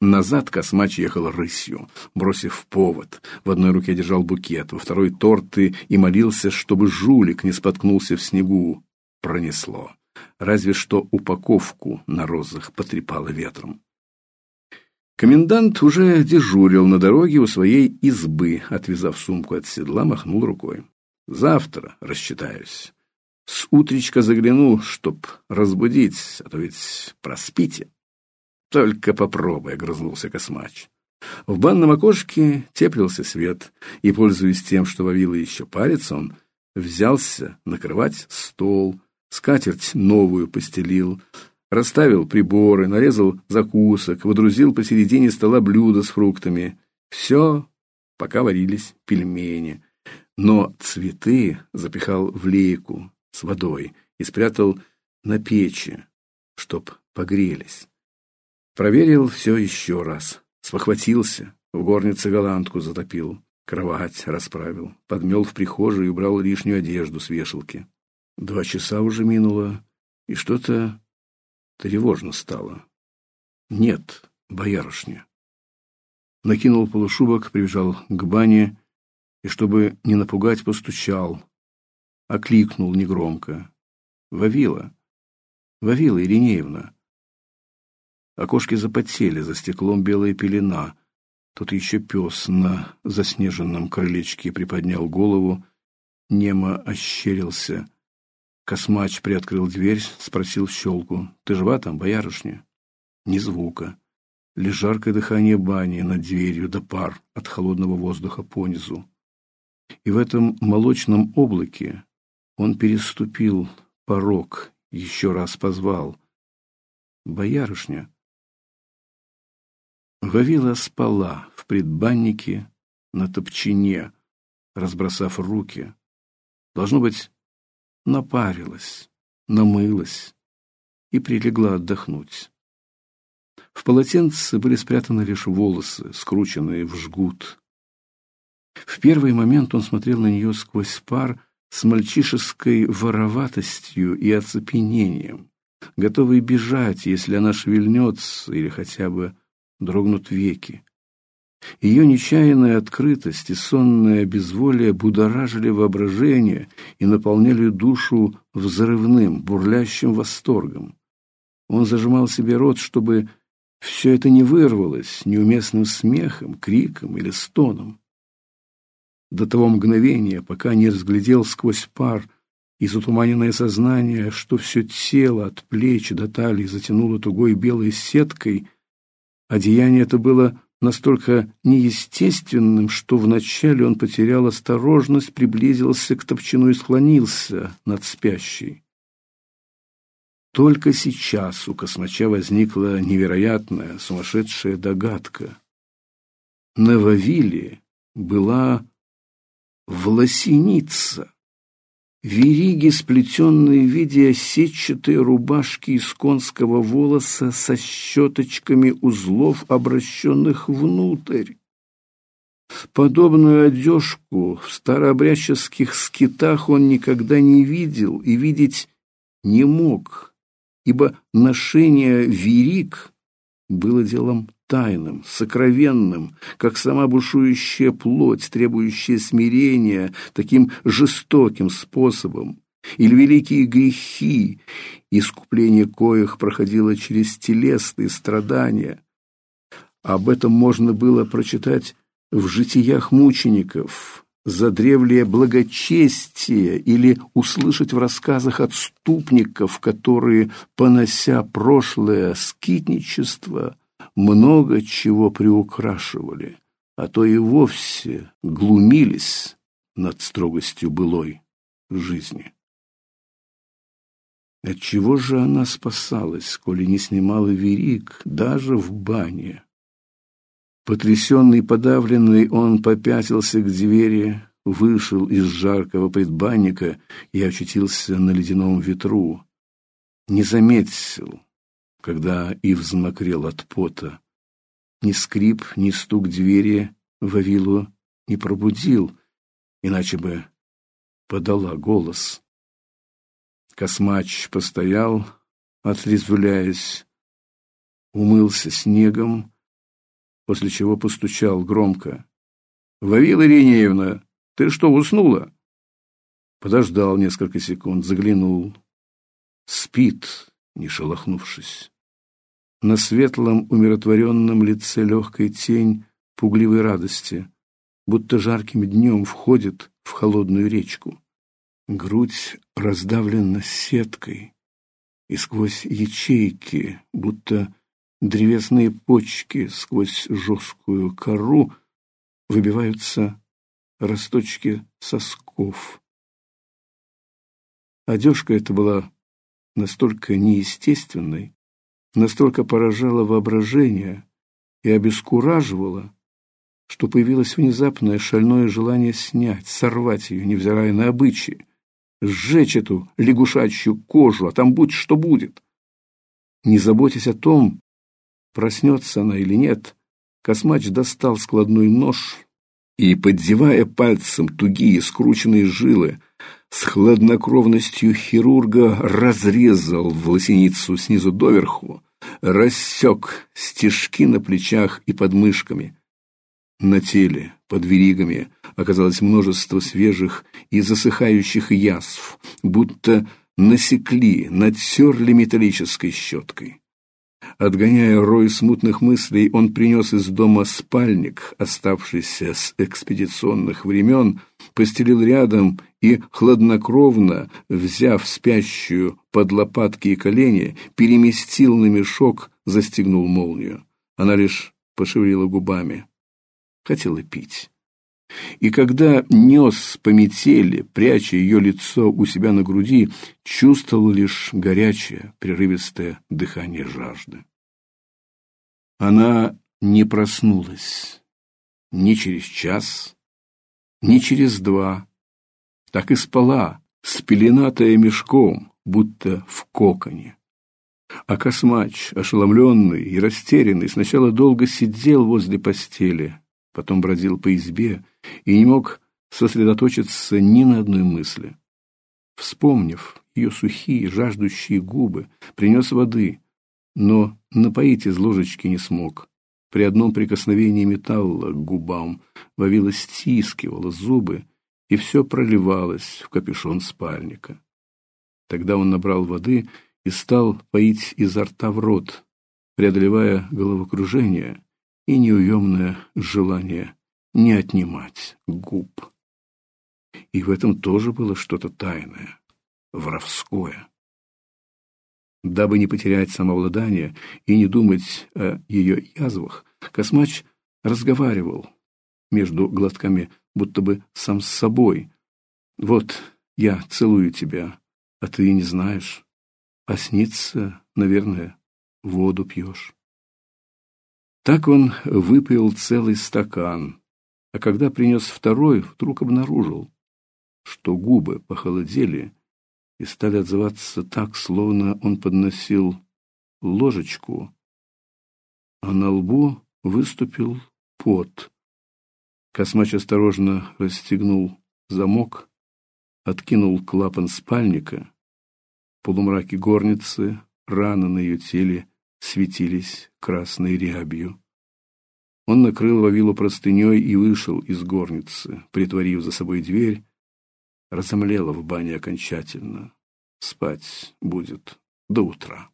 Назад Космач ехал рысью, бросив повод. В одной руке держал букет, во второй торты и молился, чтобы жулик не споткнулся в снегу. Пронесло. Разве что упаковку на розах потрепало ветром. Комендант уже дежурил на дороге у своей избы, отвязав сумку от седла, махнул рукой. Завтра рассчитаюсь. С утречка загляну, чтоб разбудить, а то ведь проспите. Только попробуй, огрызнулся Космач. В банном окошке теплился свет, и, пользуясь тем, что Вавила еще парится, он взялся накрывать стол, скатерть новую постелил, расставил приборы, нарезал закусок, водрузил посередине стола блюдо с фруктами. Все, пока варились пельмени. Но цветы запихал в лейку с водой и спрятал на печи, чтоб погрелись. Проверил все еще раз. Спохватился, в горнице голландку затопил, кровать расправил, подмел в прихожей и убрал лишнюю одежду с вешалки. Два часа уже минуло, и что-то тревожно стало. Нет, боярышня. Накинул полушубок, прибежал к бане и, чтобы не напугать, постучал. Окликнул негромко. «Вавила! Вавила Иринеевна!» Окошки запотели, за стеклом белая пелена. Тут еще пес на заснеженном крылечке приподнял голову, немо ощерился. Космач приоткрыл дверь, спросил щелку. «Ты жива там, боярышня?» Ни звука. Лишь жаркое дыхание бани над дверью да пар от холодного воздуха понизу. И в этом молочном облаке он переступил порог, еще раз позвал. «Боярышня!» Вавила спала в предбаннике на топчине, разбросав руки. Должно быть, напарилась, намылась и прилегла отдохнуть. В полотенце были спрятаны лишь волосы, скрученные в жгут. В первый момент он смотрел на нее сквозь пар с мальчишеской вороватостью и оцепенением, готовый бежать, если она шевельнется или хотя бы дрогнут веки. Ее нечаянная открытость и сонное безволие будоражили воображение и наполняли душу взрывным, бурлящим восторгом. Он зажимал себе рот, чтобы все это не вырвалось неуместным смехом, криком или стоном. До того мгновения, пока не разглядел сквозь пар и затуманенное сознание, что все тело от плеч до талии затянуло тугой белой сеткой, Одеяние это было настолько неестественным, что вначале он потерял осторожность, приблизился к топчину и склонился над спящей. Только сейчас у космача возникла невероятная, сумасшедшая догадка. На Вавиле была власеница вериги, сплетенные в виде сетчатой рубашки из конского волоса со щеточками узлов, обращенных внутрь. Подобную одежку в старообрядческих скитах он никогда не видел и видеть не мог, ибо ношение вериг было делом тайным, сокровенным, как сама бушующая плоть, требующая смирения таким жестоким способом, или великие грехи, искупление коих проходило через телесные страдания. Об этом можно было прочитать в житиях мучеников, за древлее благочестие или услышать в рассказах отступников, которые, понося прошлое скитничество, много чего приукрашивали, а то и вовсе глумились над строгостью былой жизни. От чего же она спасалась, коли не снимала верик даже в бане? Потрясенный подавленный, он попятился к двери, вышел из жаркого предбанника и очутился на ледяном ветру. Не заметил, когда и взмокрел от пота. Ни скрип, ни стук двери Вавилу не пробудил, иначе бы подала голос. Космач постоял, отрезвляясь, умылся снегом, после чего постучал громко. «Вавила Иринеевна, ты что, уснула?» Подождал несколько секунд, заглянул. Спит, не шелохнувшись. На светлом, умиротворенном лице легкая тень пугливой радости, будто жарким днем входит в холодную речку. Грудь раздавлена сеткой, и сквозь ячейки, будто древесные почки, сквозь жесткую кору выбиваются росточки сосков. Одежка эта была настолько неестественной, настолько поражала воображение и обескураживала, что появилось внезапное шальное желание снять, сорвать ее, невзирая на обычаи, сжечь эту лягушачью кожу, а там будь что будет. Не заботясь о том, проснется она или нет, Космач достал складной нож и, поддевая пальцем тугие скрученные жилы, с хладнокровностью хирурга разрезал волосиницу снизу доверху, рассек стежки на плечах и подмышками. На теле, под веригами, оказалось множество свежих и засыхающих язв, будто насекли, натерли металлической щеткой. Отгоняя рой смутных мыслей, он принес из дома спальник, оставшийся с экспедиционных времен, постелил рядом и хладнокровно, взяв спящую под лопатки и колени, переместил на мешок, застегнул молнию. Она лишь пошевелила губами. Хотела пить. И когда нес по метели, пряча ее лицо у себя на груди, чувствовал лишь горячее, прерывистое дыхание жажды. Она не проснулась ни через час, ни через два, так и спала, спеленатая мешком, будто в коконе. А Космач, ошеломленный и растерянный, сначала долго сидел возле постели, потом бродил по избе и не мог сосредоточиться ни на одной мысли. Вспомнив ее сухие, жаждущие губы, принес воды, но напоить из ложечки не смог. При одном прикосновении металла к губам Вавила стискивала зубы, и все проливалось в капюшон спальника. Тогда он набрал воды и стал поить изо рта в рот, преодолевая головокружение и неуемное желание не отнимать губ. И в этом тоже было что-то тайное, воровское. Дабы не потерять самообладание и не думать о ее язвах, Космач разговаривал между глотками, будто бы сам с собой. «Вот я целую тебя, а ты не знаешь. А снится, наверное, воду пьешь». Так он выпил целый стакан, а когда принес второй, вдруг обнаружил, что губы похолодели и стали отзываться так, словно он подносил ложечку, а на лбу выступил пот. Космач осторожно расстегнул замок, откинул клапан спальника. В полумраке горницы раны на ее теле светились красной рябью. Он накрыл Вавилу простыней и вышел из горницы, притворив за собой дверь. Разомлела в бане окончательно. Спать будет до утра.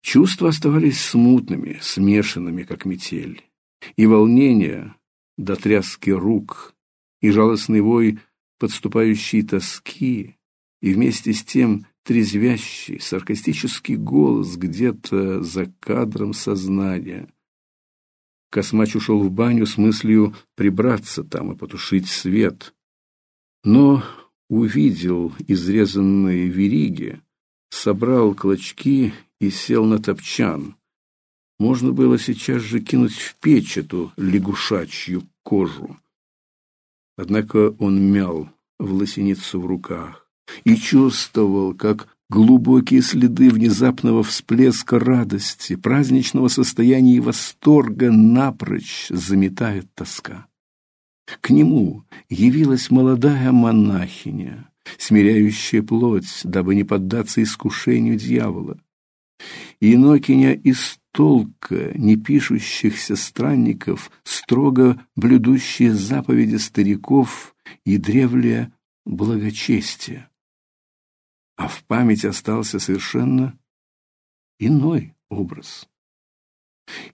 Чувства оставались смутными, смешанными, как метель. И волнение до тряски рук, и жалостный вой подступающей тоски, и вместе с тем трезвящий, саркастический голос где-то за кадром сознания — Космач ушел в баню с мыслью прибраться там и потушить свет. Но увидел изрезанные вериги, собрал клочки и сел на топчан. Можно было сейчас же кинуть в печь эту лягушачью кожу. Однако он мял лосиницу в руках и чувствовал, как глубокие следы внезапного всплеска радости, праздничного состояния и восторга напрочь заметает тоска. К нему явилась молодая монахиня, смиряющая плоть, дабы не поддаться искушению дьявола. Инокиня из толка непишущихся странников, строго блюдущие заповеди стариков и древлее благочестие. А в память остался совершенно иной образ.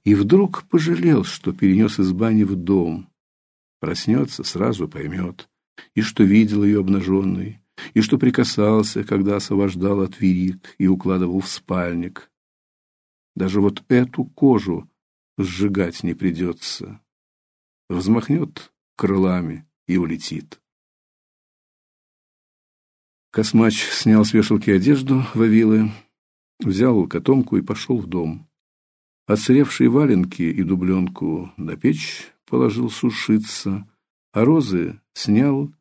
И вдруг пожалел, что перенес из бани в дом. Проснется, сразу поймет, и что видел ее обнаженной, и что прикасался, когда освобождал от верик и укладывал в спальник. Даже вот эту кожу сжигать не придется. Взмахнет крылами и улетит. Космач снял с вешалки одежду Вавилы, взял котомку и пошел в дом. Отсыревшие валенки и дубленку на печь положил сушиться, а розы снял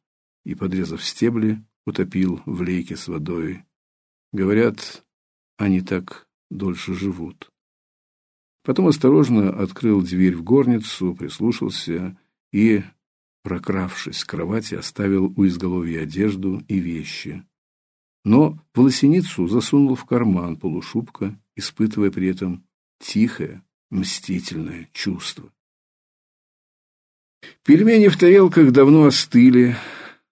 и, подрезав стебли, утопил в лейке с водой. Говорят, они так дольше живут. Потом осторожно открыл дверь в горницу, прислушался и, прокравшись к кровати, оставил у изголовья одежду и вещи. Но волосиницу засунул в карман полушубка, испытывая при этом тихое, мстительное чувство. Пельмени в тарелках давно остыли,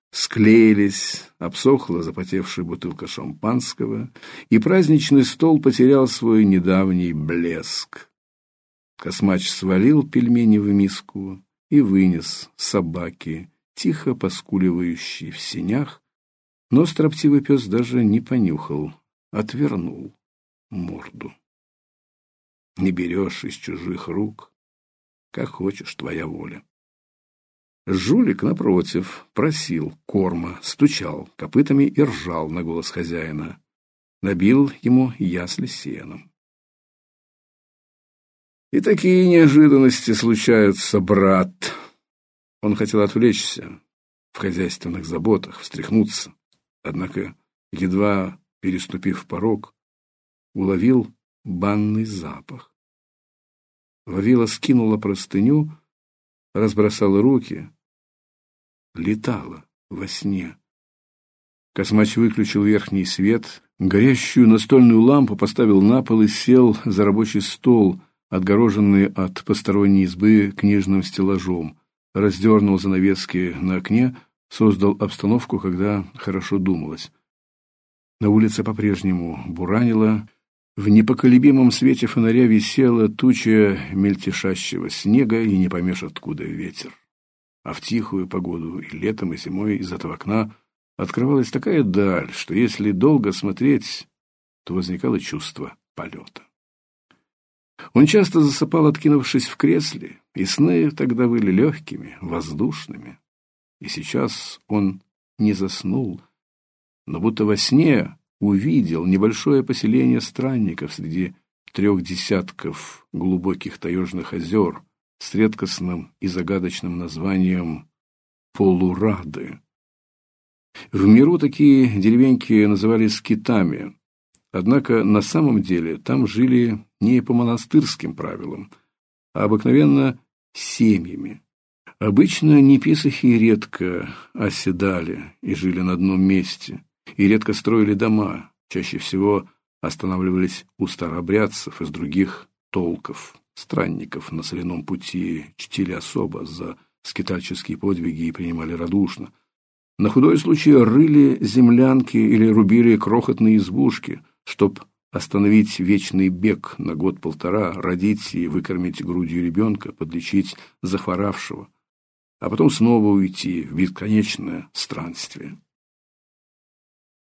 склеились, обсохла запотевшая бутылка шампанского, и праздничный стол потерял свой недавний блеск. Космач свалил пельмени в миску и вынес собаки, тихо поскуливающие в сенях, но строптивый пес даже не понюхал, отвернул морду. Не берешь из чужих рук, как хочешь твоя воля. Жулик, напротив, просил корма, стучал копытами и ржал на голос хозяина. Набил ему ясли сеном. И такие неожиданности случаются, брат. Он хотел отвлечься в хозяйственных заботах, встряхнуться. Однако, едва переступив порог, уловил банный запах. Вавила скинула простыню, разбросала руки, летала во сне. Космач выключил верхний свет, горящую настольную лампу поставил на пол и сел за рабочий стол, отгороженный от посторонней избы книжным стеллажом, раздернул занавески на окне, создал обстановку, когда хорошо думалось. На улице по-прежнему буранило, в непоколебимом свете фонаря висела туча мельтешащего снега, и не поймешь, откуда ветер. А в тихую погоду и летом, и зимой из этого окна открывалась такая даль, что если долго смотреть, то возникало чувство полета. Он часто засыпал, откинувшись в кресле, и сны тогда были легкими, воздушными. И сейчас он не заснул, но будто во сне увидел небольшое поселение странников среди трех десятков глубоких таежных озер с редкостным и загадочным названием Полурады. В миру такие деревеньки назывались скитами, однако на самом деле там жили не по монастырским правилам, а обыкновенно семьями. Обычно неписахи редко оседали и жили на одном месте и редко строили дома, чаще всего останавливались у старообрядцев из других толков, странников на соляном пути, чтили особо за скитальческие подвиги и принимали радушно. На худой случай рыли землянки или рубили крохотные избушки, чтоб остановить вечный бег на год-полтора, родить и выкормить грудью ребенка, подлечить захворавшего, а потом снова уйти в бесконечное странствие.